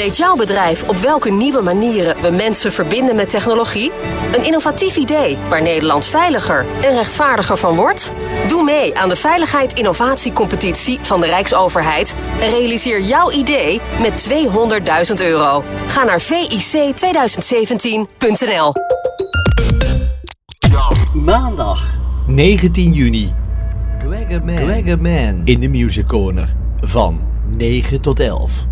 Weet jouw bedrijf op welke nieuwe manieren we mensen verbinden met technologie? Een innovatief idee waar Nederland veiliger en rechtvaardiger van wordt? Doe mee aan de Veiligheid Innovatiecompetitie van de Rijksoverheid en realiseer jouw idee met 200.000 euro. Ga naar vic2017.nl. Maandag 19 juni. Gregor Man. in de Music Corner. Van 9 tot 11.